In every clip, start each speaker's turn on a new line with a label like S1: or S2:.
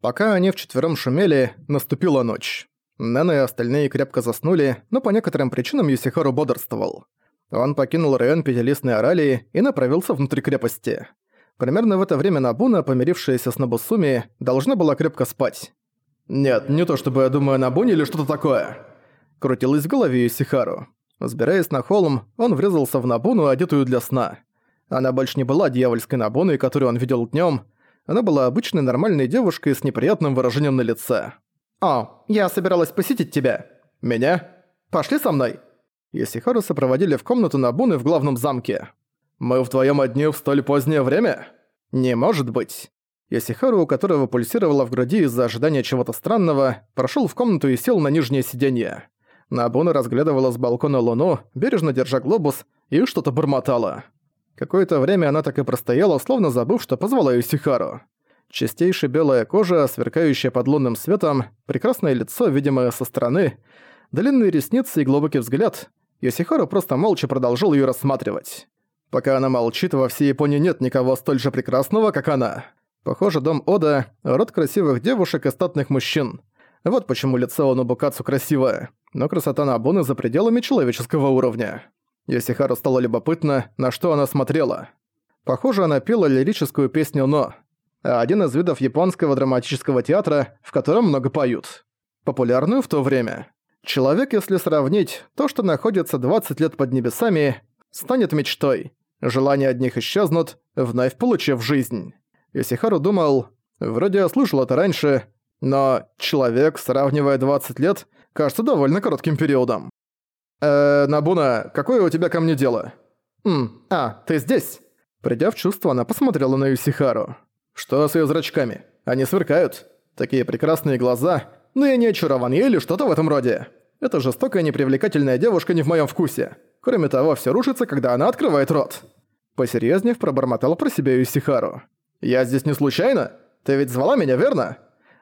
S1: Пока они вчетвером шумели, наступила ночь. Нэна и остальные крепко заснули, но по некоторым причинам Юсихару бодрствовал. Он покинул район Пятилистной Оралии и направился внутрь крепости. Примерно в это время Набуна, помирившаяся с Набусуми, должна была крепко спать. «Нет, не то чтобы я думаю о Набуне или что-то такое», — крутилось в голове Юсихару. Взбираясь на холм, он врезался в Набуну, одетую для сна. Она больше не была дьявольской Набуной, которую он видел днём, она была обычной нормальной девушкой с неприятным выражением на лице. «О, я собиралась посетить тебя». «Меня? Пошли со мной». Исихару сопроводили в комнату Набуны в главном замке. «Мы вдвоём одни в столь позднее время?» «Не может быть». Исихару, у которого пульсировало в груди из-за ожидания чего-то странного, прошёл в комнату и сел на нижнее сиденье. Набуна разглядывала с балкона луну, бережно держа глобус, и что-то бормотала. Какое-то время она так и простояла, словно забыв, что позвала её Сихару. Чистейшая белая кожа, сверкающая под лунным светом, прекрасное лицо, видимое со стороны, длинные ресницы и глубокий взгляд. Йосихару просто молча продолжил её рассматривать. Пока она молчит, во всей Японии нет никого столь же прекрасного, как она. Похоже, дом Ода – род красивых девушек и статных мужчин. Вот почему лицо Онубукацу красивое. Но красота Набуны за пределами человеческого уровня. Йосихару стало любопытно, на что она смотрела. Похоже, она пела лирическую песню «Но». Один из видов японского драматического театра, в котором много поют. Популярную в то время. Человек, если сравнить, то, что находится 20 лет под небесами, станет мечтой. Желания одних исчезнут, вновь получив жизнь. Йосихару думал, вроде я слышал это раньше, но человек, сравнивая 20 лет, кажется довольно коротким периодом. «Э, Набуна, какое у тебя ко мне дело?» «Ммм, а, ты здесь?» Придя в чувство, она посмотрела на Юсихару. «Что с её зрачками? Они сверкают. Такие прекрасные глаза. Но я не очарован или что-то в этом роде. Эта жестокая непривлекательная девушка не в моём вкусе. Кроме того, всё рушится, когда она открывает рот». Посерьёзнев пробормотала про себя Юсихару. «Я здесь не случайно? Ты ведь звала меня, верно?»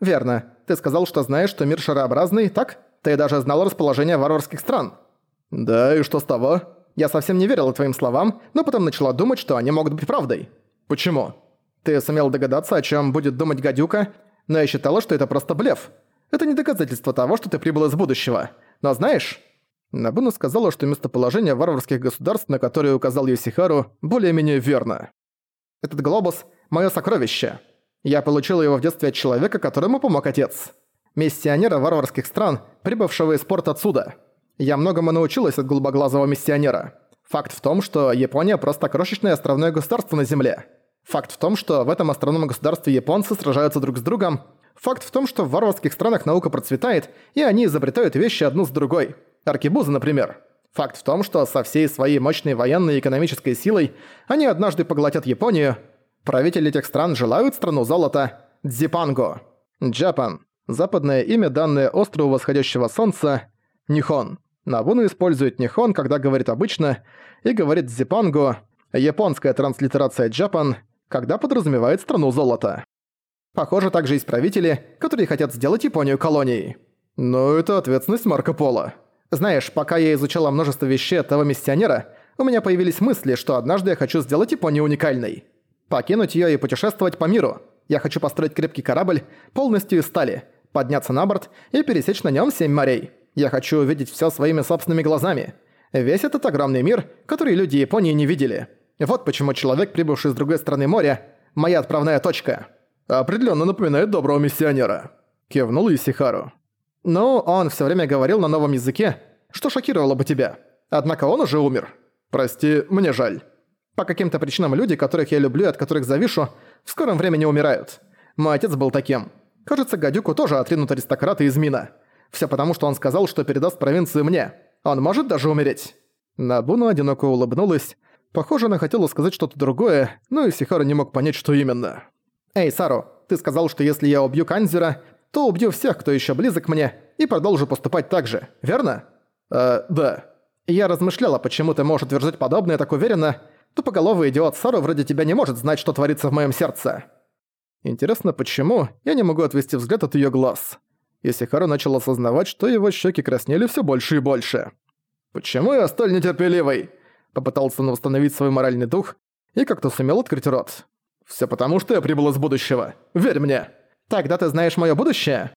S1: «Верно. Ты сказал, что знаешь, что мир шарообразный, так? Ты даже знал расположение варварских стран». «Да, и что с того?» «Я совсем не верила твоим словам, но потом начала думать, что они могут быть правдой». «Почему?» «Ты сумел догадаться, о чем будет думать гадюка, но я считала, что это просто блеф. Это не доказательство того, что ты прибыл из будущего. Но знаешь...» Набуна сказала, что местоположение варварских государств, на которые указал Йосихару, более-менее верно. «Этот глобус — мое сокровище. Я получила его в детстве от человека, которому помог отец. Миссионера варварских стран, прибывшего из порта отсюда». Я многому научилась от голубоглазого миссионера. Факт в том, что Япония просто крошечное островное государство на Земле. Факт в том, что в этом островном государстве японцы сражаются друг с другом. Факт в том, что в варварских странах наука процветает, и они изобретают вещи одну с другой. Аркебузы, например. Факт в том, что со всей своей мощной военной и экономической силой они однажды поглотят Японию. Правители этих стран желают страну золота – Дзипанго. Джапан. Западное имя, данное острову восходящего солнца – Нихон. Набуна использует Нихон, когда говорит обычно, и говорит Зипанго, японская транслитерация Джапан, когда подразумевает страну золота. Похоже, также есть правители, которые хотят сделать Японию колонией. Но это ответственность Марко Поло. Знаешь, пока я изучала множество вещей от того миссионера, у меня появились мысли, что однажды я хочу сделать Японию уникальной. Покинуть её и путешествовать по миру. Я хочу построить крепкий корабль, полностью из стали, подняться на борт и пересечь на нём семь морей. Я хочу увидеть всё своими собственными глазами. Весь этот огромный мир, который люди Японии не видели. Вот почему человек, прибывший с другой стороны моря, моя отправная точка. Определённо напоминает доброго миссионера. Кивнул Исихару. Ну, он всё время говорил на новом языке, что шокировало бы тебя. Однако он уже умер. Прости, мне жаль. По каким-то причинам люди, которых я люблю и от которых завишу, в скором времени умирают. Мой отец был таким. Кажется, гадюку тоже отринут аристократы из Мина. Все потому, что он сказал, что передаст провинцию мне. Он может даже умереть». Набуна одиноко улыбнулась. Похоже, она хотела сказать что-то другое, но Исихара не мог понять, что именно. «Эй, Сару, ты сказал, что если я убью Канзера, то убью всех, кто еще близок мне, и продолжу поступать так же, верно?» «Э, да». Я размышляла, почему ты можешь утверждать подобное так уверенно. Тупоголовый идиот Сару вроде тебя не может знать, что творится в моем сердце. Интересно, почему я не могу отвести взгляд от ее глаз и Сихару начал осознавать, что его щеки краснели все больше и больше. «Почему я столь нетерпеливый?» Попытался он восстановить свой моральный дух и как-то сумел открыть рот. «Всё потому, что я прибыл из будущего. Верь мне!» «Тогда ты знаешь моё будущее?»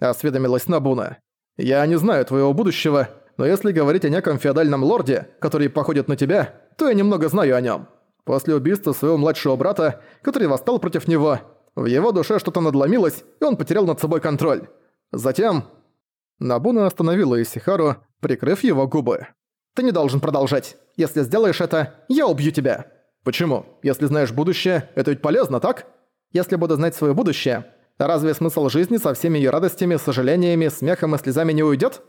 S1: Осведомилась Набуна. «Я не знаю твоего будущего, но если говорить о неком феодальном лорде, который походит на тебя, то я немного знаю о нём. После убийства своего младшего брата, который восстал против него, в его душе что-то надломилось, и он потерял над собой контроль. Затем... Набуна остановила Исихару, прикрыв его губы. «Ты не должен продолжать. Если сделаешь это, я убью тебя». «Почему? Если знаешь будущее, это ведь полезно, так?» «Если буду знать свое будущее, разве смысл жизни со всеми ее радостями, сожалениями, смехом и слезами не уйдет?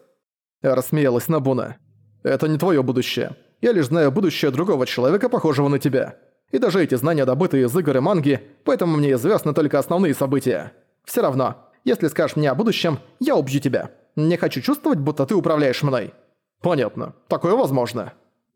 S1: Рассмеялась Набуна. «Это не твое будущее. Я лишь знаю будущее другого человека, похожего на тебя. И даже эти знания добыты из игр и манги, поэтому мне известны только основные события. Все равно, если скажешь мне о будущем, я убью тебя. Не хочу чувствовать, будто ты управляешь мной». «Понятно. Такое возможно».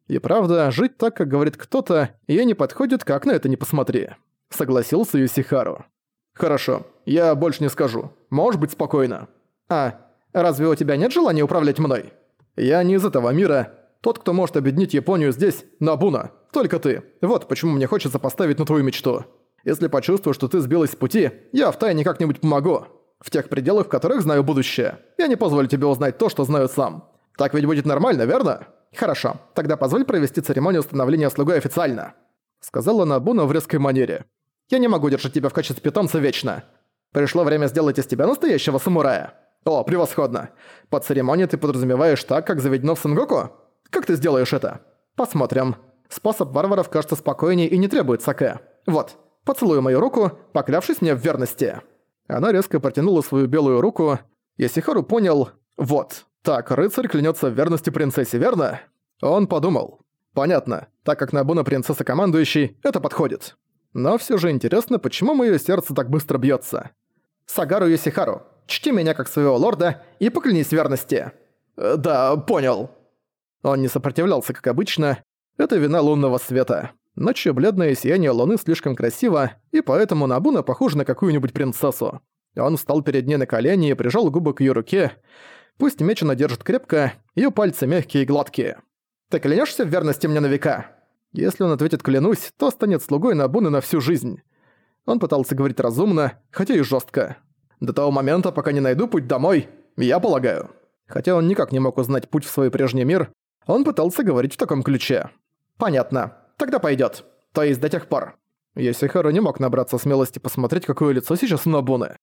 S1: И правда, жить так, как говорит кто-то, ей не подходит, как на это не посмотри. Согласился Юсихару. «Хорошо, я больше не скажу. Можешь быть спокойно». «А, разве у тебя нет желания управлять мной?» «Я не из этого мира. Тот, кто может объединить Японию здесь, Набуна. Только ты. Вот почему мне хочется поставить на твою мечту. Если почувствую, что ты сбилась с пути, я втайне как-нибудь помогу. В тех пределах, в которых знаю будущее. Я не позволю тебе узнать то, что знаю сам. Так ведь будет нормально, верно?» «Хорошо, тогда позволь провести церемонию становления слугой официально», сказала Набуна в резкой манере. «Я не могу держать тебя в качестве питомца вечно. Пришло время сделать из тебя настоящего самурая. О, превосходно. Под церемонией ты подразумеваешь так, как заведено в Сенгоку? Как ты сделаешь это? Посмотрим. Способ варваров кажется спокойнее и не требует саке. Вот, поцелуй мою руку, поклявшись мне в верности». Она резко протянула свою белую руку. Ясихару понял «Вот, так, рыцарь клянется в верности принцессе, верно? Он подумал. Понятно, так как Набуна принцесса командующий, это подходит. Но все же интересно, почему моё сердце так быстро бьется. Сагару Йосихару, чти меня как своего лорда и поклянись верности. Э, да, понял. Он не сопротивлялся, как обычно. Это вина лунного света. Ночью бледное сияние луны слишком красиво, и поэтому Набуна похожа на какую-нибудь принцессу. Он встал перед ней на колени и прижал губы к её руке. Пусть меч она держит крепко, её пальцы мягкие и гладкие. «Ты клянешься в верности мне на века?» Если он ответит «клянусь», то станет слугой Набуны на всю жизнь. Он пытался говорить разумно, хотя и жестко. До того момента, пока не найду путь домой, я полагаю. Хотя он никак не мог узнать путь в свой прежний мир, он пытался говорить в таком ключе. «Понятно. Тогда пойдет. То есть до тех пор». Йосихару не мог набраться смелости посмотреть, какое лицо сейчас у Набуны.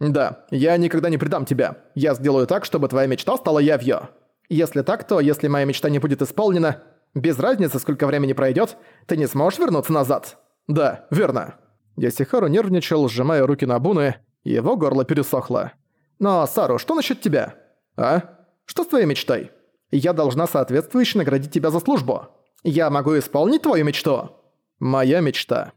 S1: «Да, я никогда не предам тебя. Я сделаю так, чтобы твоя мечта стала явью. Если так, то если моя мечта не будет исполнена, без разницы, сколько времени пройдет, ты не сможешь вернуться назад». «Да, верно». Ясихару нервничал, сжимая руки на Буны, его горло пересохло. «Но, Сару, что насчет тебя?» «А? Что с твоей мечтой? Я должна соответствующе наградить тебя за службу. Я могу исполнить твою мечту?» «Моя мечта».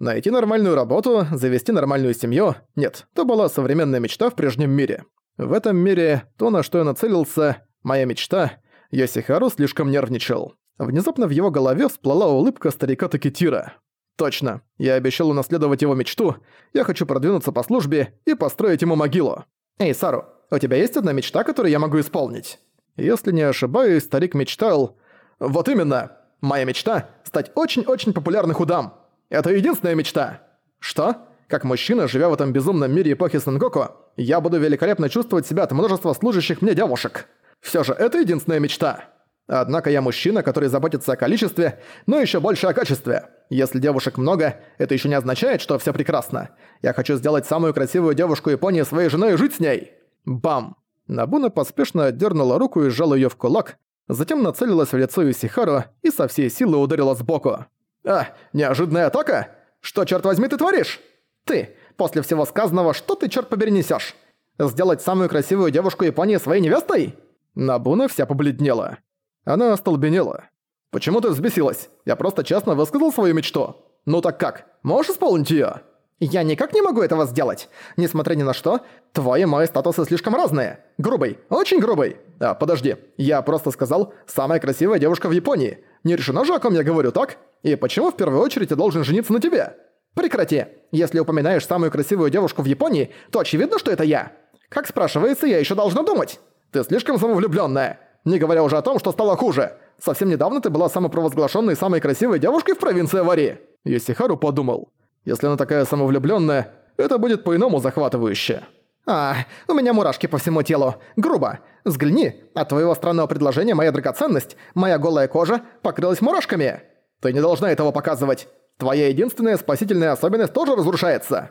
S1: Найти нормальную работу, завести нормальную семью – нет, то была современная мечта в прежнем мире. В этом мире то, на что я нацелился, моя мечта, Йосихару слишком нервничал. Внезапно в его голове всплыла улыбка старика Такитира. «Точно, я обещал унаследовать его мечту, я хочу продвинуться по службе и построить ему могилу. Эй, Сару, у тебя есть одна мечта, которую я могу исполнить?» Если не ошибаюсь, старик мечтал... «Вот именно! Моя мечта – стать очень-очень популярным худам!» Это единственная мечта. Что? Как мужчина, живя в этом безумном мире эпохи Сенгоку, я буду великолепно чувствовать себя от множества служащих мне девушек. Все же это единственная мечта. Однако я мужчина, который заботится о количестве, но еще больше о качестве. Если девушек много, это еще не означает, что все прекрасно. Я хочу сделать самую красивую девушку Японии своей женой и жить с ней. Бам! Набуна поспешно отдернула руку и сжала ее в кулак, затем нацелилась в лицо Юсихару и со всей силы ударила сбоку. «А, неожиданная атака? Что, черт возьми, ты творишь? Ты, после всего сказанного, что ты, черт побери, несешь? Сделать самую красивую девушку Японии своей невестой?» Набуна вся побледнела. Она остолбенела. «Почему ты взбесилась? Я просто честно высказал свою мечту. Ну так как, можешь исполнить её?» «Я никак не могу этого сделать. Несмотря ни на что, твои и мои статусы слишком разные. Грубый, очень грубый. А, подожди, я просто сказал «самая красивая девушка в Японии». Не решено же, о ком я говорю, так?» И почему в первую очередь я должен жениться на тебе? Прекрати. Если упоминаешь самую красивую девушку в Японии, то очевидно, что это я. Как спрашивается, я еще должна думать. Ты слишком самовлюбленная. Не говоря уже о том, что стало хуже. Совсем недавно ты была самопровозглашенной самой красивой девушкой в провинции Авари. Йосихару подумал. Если она такая самовлюбленная, это будет по-иному захватывающе. А, у меня мурашки по всему телу. Грубо. Взгляни, от твоего странного предложения моя драгоценность, моя голая кожа, покрылась мурашками. Ты не должна этого показывать. Твоя единственная спасительная особенность тоже разрушается.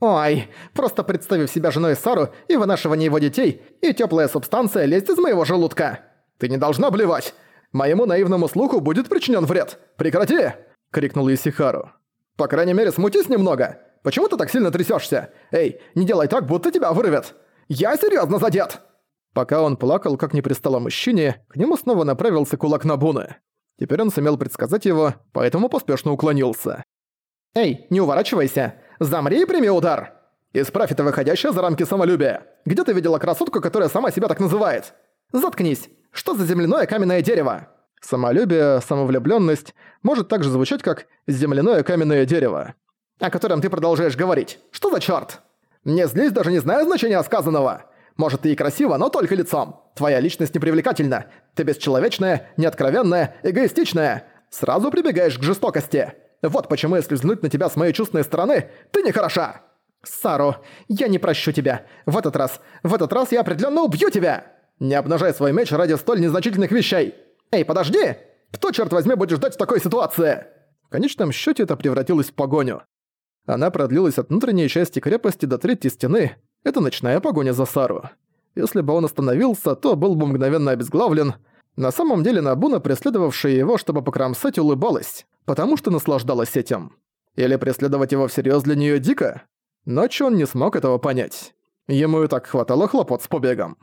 S1: Ой, просто представив себя женой Сару и вынашивание его детей, и теплая субстанция лезть из моего желудка. Ты не должна блевать. Моему наивному слуху будет причинен вред. Прекрати! крикнул Исихару. По крайней мере, смутись немного. Почему ты так сильно трясешься? Эй, не делай так, будто тебя вырвет. Я серьезно задет. Пока он плакал, как не пристало мужчине, к нему снова направился кулак Набуны. Теперь он сумел предсказать его, поэтому поспешно уклонился. «Эй, не уворачивайся! Замри и прими удар! Исправь это выходящее за рамки самолюбия! Где ты видела красотку, которая сама себя так называет? Заткнись! Что за земляное каменное дерево?» Самолюбие, самовлюбленность может также звучать как «земляное каменное дерево», о котором ты продолжаешь говорить. Что за чёрт? Не злись, даже не зная значения сказанного. Может, ты и красива, но только лицом. Твоя личность непривлекательна. Ты бесчеловечная, неоткровенная, эгоистичная. Сразу прибегаешь к жестокости. Вот почему, если взглянуть на тебя с моей чувственной стороны, ты не хороша. Сару, я не прощу тебя. В этот раз, в этот раз я определенно убью тебя. Не обнажай свой меч ради столь незначительных вещей. Эй, подожди! Кто, черт возьми, будет ждать в такой ситуации? В конечном счете это превратилось в погоню. Она продлилась от внутренней части крепости до третьей стены. Это ночная погоня за Сару. Если бы он остановился, то был бы мгновенно обезглавлен. На самом деле Набуна, преследовавшая его, чтобы покромсать, улыбалась, потому что наслаждалась этим. Или преследовать его всерьез для нее дико? Ночью он не смог этого понять. Ему и так хватало хлопот с побегом.